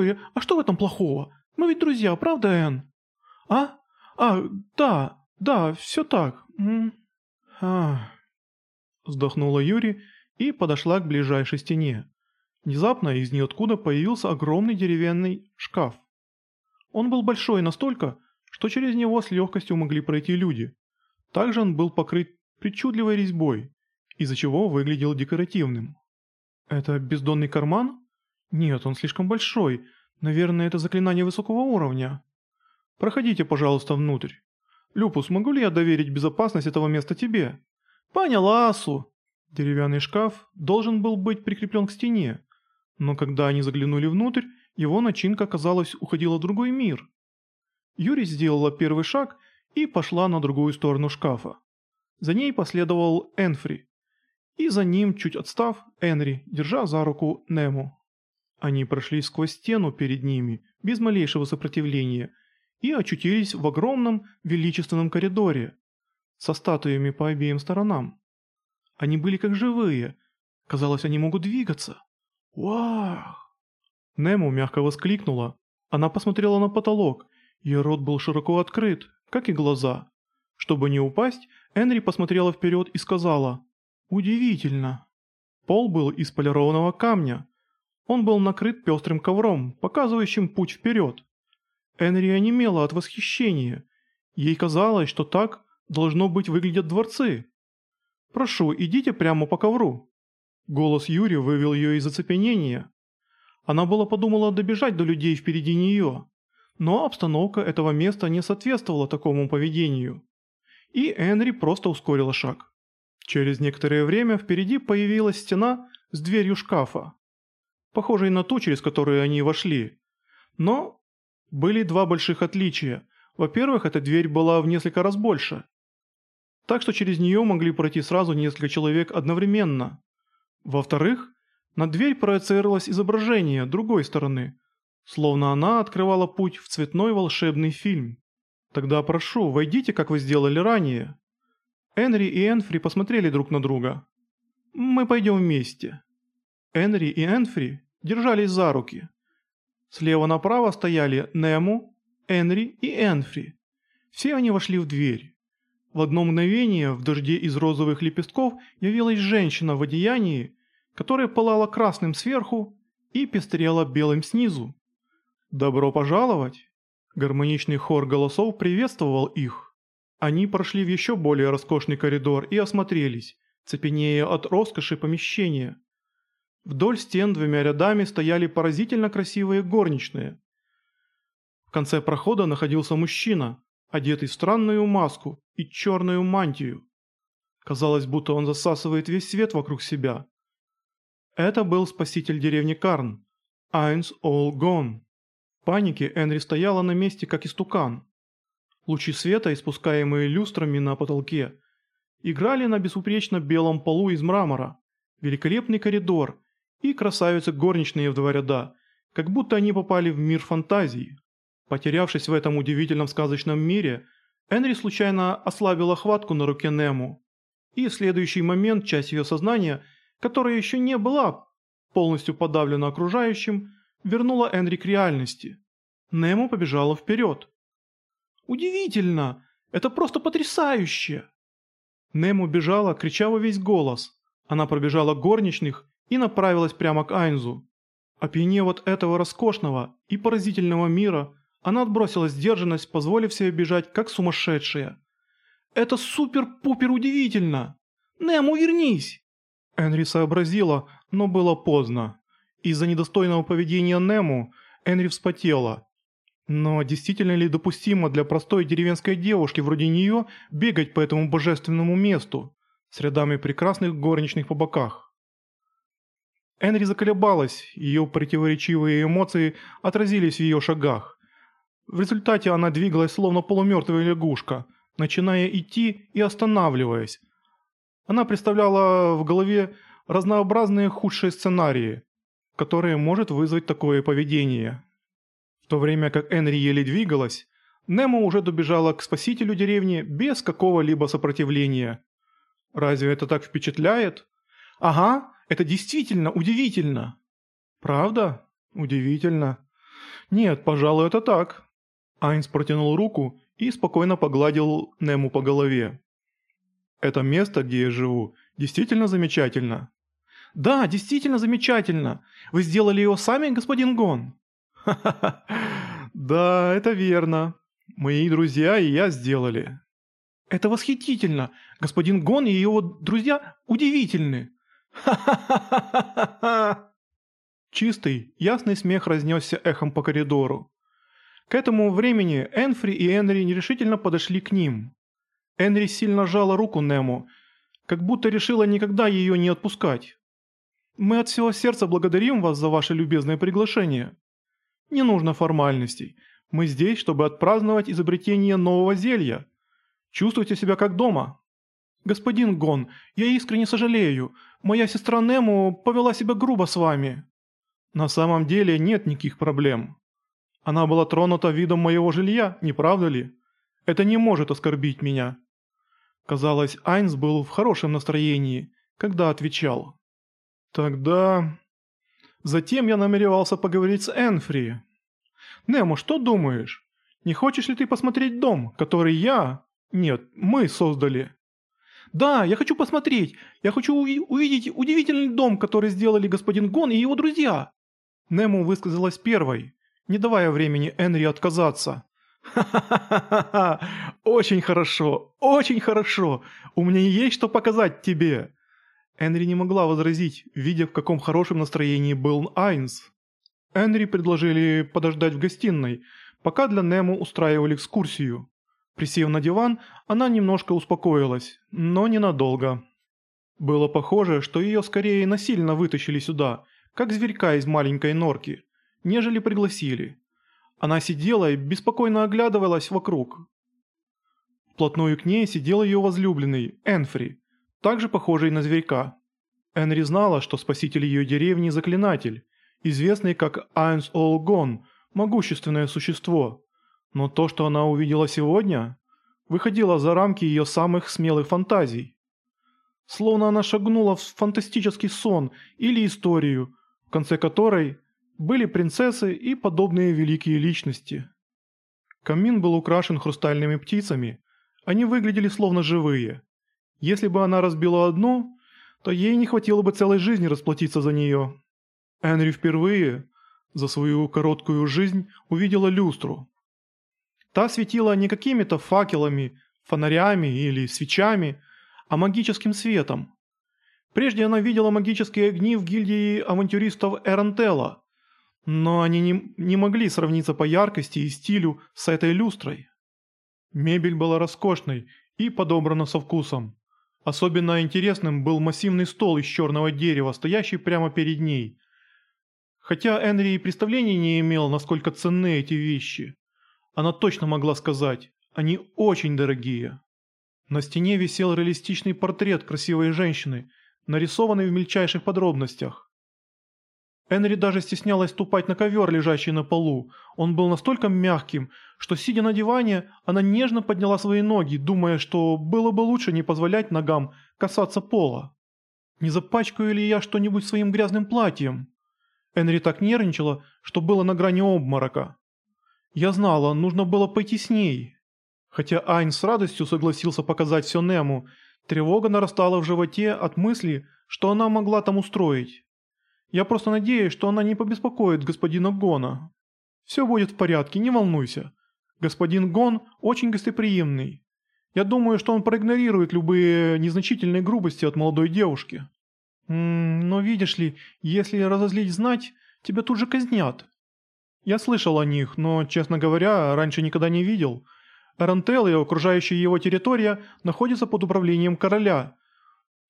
Юрий, а что в этом плохого? Мы ведь друзья, правда, Энн?» «А? А, да, да, все так. М а Вздохнула Юри и подошла к ближайшей стене. Внезапно из ниоткуда появился огромный деревянный шкаф. Он был большой настолько, что через него с легкостью могли пройти люди. Также он был покрыт причудливой резьбой, из-за чего выглядел декоративным. «Это бездонный карман? Нет, он слишком большой. Наверное, это заклинание высокого уровня. Проходите, пожалуйста, внутрь. Люпус, могу ли я доверить безопасность этого места тебе?» «Поняла, Асу!» Деревянный шкаф должен был быть прикреплен к стене, но когда они заглянули внутрь, его начинка, казалось, уходила в другой мир. Юрий сделала первый шаг и пошла на другую сторону шкафа. За ней последовал Энфри. И за ним, чуть отстав, Энри, держа за руку Нему. Они прошли сквозь стену перед ними, без малейшего сопротивления, и очутились в огромном величественном коридоре, со статуями по обеим сторонам. Они были как живые. Казалось, они могут двигаться. Вау! Нему мягко воскликнула. Она посмотрела на потолок. Ее рот был широко открыт, как и глаза. Чтобы не упасть, Энри посмотрела вперед и сказала «Удивительно». Пол был из полированного камня. Он был накрыт пестрым ковром, показывающим путь вперед. Энри онемела от восхищения. Ей казалось, что так должно быть выглядят дворцы. Прошу, идите прямо по ковру». Голос Юри вывел ее из оцепенения. Она была подумала добежать до людей впереди нее, но обстановка этого места не соответствовала такому поведению. И Энри просто ускорила шаг. Через некоторое время впереди появилась стена с дверью шкафа, похожей на ту, через которую они вошли. Но были два больших отличия. Во-первых, эта дверь была в несколько раз больше так что через нее могли пройти сразу несколько человек одновременно. Во-вторых, на дверь проецировалось изображение другой стороны, словно она открывала путь в цветной волшебный фильм. «Тогда прошу, войдите, как вы сделали ранее». Энри и Энфри посмотрели друг на друга. «Мы пойдем вместе». Энри и Энфри держались за руки. Слева направо стояли Нему, Энри и Энфри. Все они вошли в дверь. В одно мгновение в дожде из розовых лепестков явилась женщина в одеянии, которая пылала красным сверху и пестрела белым снизу. «Добро пожаловать!» Гармоничный хор голосов приветствовал их. Они прошли в еще более роскошный коридор и осмотрелись, цепенея от роскоши помещения. Вдоль стен двумя рядами стояли поразительно красивые горничные. В конце прохода находился мужчина, одетый в странную маску и черную мантию. Казалось, будто он засасывает весь свет вокруг себя. Это был спаситель деревни Карн, Айнс All Gone. В панике Энри стояла на месте, как истукан. Лучи света, испускаемые люстрами на потолке, играли на безупречно белом полу из мрамора, великолепный коридор и красавицы горничные в два ряда, как будто они попали в мир фантазии. Потерявшись в этом удивительном сказочном мире, Энри случайно ослабила хватку на руке Нему. И в следующий момент часть ее сознания, которая еще не была полностью подавлена окружающим, вернула Энри к реальности. Нему побежала вперед. «Удивительно! Это просто потрясающе!» Нему бежала, крича во весь голос. Она пробежала горничных и направилась прямо к Айнзу. Опьянев от этого роскошного и поразительного мира, она отбросила сдержанность, позволив себе бежать, как сумасшедшая. «Это супер-пупер удивительно! Нему, вернись!» Энри сообразила, но было поздно. Из-за недостойного поведения Нему Энри вспотела. Но действительно ли допустимо для простой деревенской девушки вроде нее бегать по этому божественному месту с рядами прекрасных горничных по боках? Энри заколебалась, ее противоречивые эмоции отразились в ее шагах. В результате она двигалась словно полумертвая лягушка, начиная идти и останавливаясь. Она представляла в голове разнообразные худшие сценарии, которые может вызвать такое поведение. В то время как Энри еле двигалась, Немо уже добежала к спасителю деревни без какого-либо сопротивления. Разве это так впечатляет? Ага, это действительно удивительно. Правда? Удивительно. «Нет, пожалуй, это так». Айнс протянул руку и спокойно погладил Нему по голове. «Это место, где я живу, действительно замечательно». «Да, действительно замечательно. Вы сделали его сами, господин Гон?» «Ха-ха-ха. Да, это верно. Мои друзья и я сделали». «Это восхитительно. Господин Гон и его друзья удивительны». «Ха-ха-ха-ха-ха!» Чистый, ясный смех разнесся эхом по коридору. К этому времени Энфри и Энри нерешительно подошли к ним. Энри сильно жала руку Нему, как будто решила никогда ее не отпускать. «Мы от всего сердца благодарим вас за ваше любезное приглашение. Не нужно формальностей. Мы здесь, чтобы отпраздновать изобретение нового зелья. Чувствуйте себя как дома». «Господин Гон, я искренне сожалею. Моя сестра Нему повела себя грубо с вами». «На самом деле нет никаких проблем. Она была тронута видом моего жилья, не правда ли? Это не может оскорбить меня». Казалось, Айнс был в хорошем настроении, когда отвечал. «Тогда...» Затем я намеревался поговорить с Энфри. «Немо, что думаешь? Не хочешь ли ты посмотреть дом, который я... Нет, мы создали?» «Да, я хочу посмотреть. Я хочу уви увидеть удивительный дом, который сделали господин Гон и его друзья». Нему высказалась первой, не давая времени Энри отказаться. «Ха-ха-ха-ха! Очень хорошо, очень хорошо! У меня есть что показать тебе!» Энри не могла возразить, видя в каком хорошем настроении был Айнс. Энри предложили подождать в гостиной, пока для Нему устраивали экскурсию. Присев на диван, она немножко успокоилась, но ненадолго. Было похоже, что ее скорее насильно вытащили сюда, как зверька из маленькой норки, нежели пригласили. Она сидела и беспокойно оглядывалась вокруг. Вплотную к ней сидел ее возлюбленный, Энфри, также похожий на зверька. Энри знала, что спаситель ее деревни – заклинатель, известный как Айнс Олгон, могущественное существо. Но то, что она увидела сегодня, выходило за рамки ее самых смелых фантазий. Словно она шагнула в фантастический сон или историю, в конце которой были принцессы и подобные великие личности. Камин был украшен хрустальными птицами, они выглядели словно живые. Если бы она разбила одну, то ей не хватило бы целой жизни расплатиться за нее. Энри впервые за свою короткую жизнь увидела люстру. Та светила не какими-то факелами, фонарями или свечами, а магическим светом. Прежде она видела магические огни в гильдии авантюристов Эрантелла, но они не, не могли сравниться по яркости и стилю с этой люстрой. Мебель была роскошной и подобрана со вкусом. Особенно интересным был массивный стол из черного дерева, стоящий прямо перед ней. Хотя Энри и представления не имел, насколько ценны эти вещи. Она точно могла сказать, они очень дорогие. На стене висел реалистичный портрет красивой женщины, нарисованный в мельчайших подробностях. Энри даже стеснялась ступать на ковер, лежащий на полу. Он был настолько мягким, что, сидя на диване, она нежно подняла свои ноги, думая, что было бы лучше не позволять ногам касаться пола. «Не запачкаю ли я что-нибудь своим грязным платьем?» Энри так нервничала, что было на грани обморока. Я знала, нужно было пойти с ней. Хотя Айн с радостью согласился показать все Нему, тревога нарастала в животе от мысли, что она могла там устроить. Я просто надеюсь, что она не побеспокоит господина Гона. Все будет в порядке, не волнуйся. Господин Гон очень гостеприимный. Я думаю, что он проигнорирует любые незначительные грубости от молодой девушки. М -м, но видишь ли, если разозлить знать, тебя тут же казнят. Я слышал о них, но, честно говоря, раньше никогда не видел. Рантел и окружающая его территория находятся под управлением короля,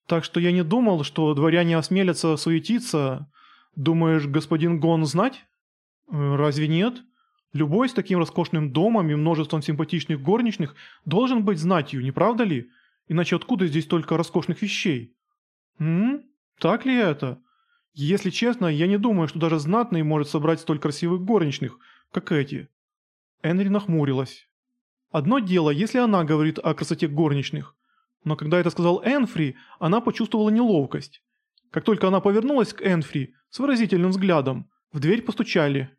так что я не думал, что дворяне осмелятся суетиться. Думаешь, господин Гон знать? Э, разве нет? Любой с таким роскошным домом и множеством симпатичных горничных должен быть знатью, не правда ли? Иначе откуда здесь только роскошных вещей? М? Так ли это? Если честно, я не думаю, что даже знатный может собрать столь красивых горничных, как эти. Энри нахмурилась. Одно дело, если она говорит о красоте горничных, но когда это сказал Энфри, она почувствовала неловкость. Как только она повернулась к Энфри с выразительным взглядом, в дверь постучали.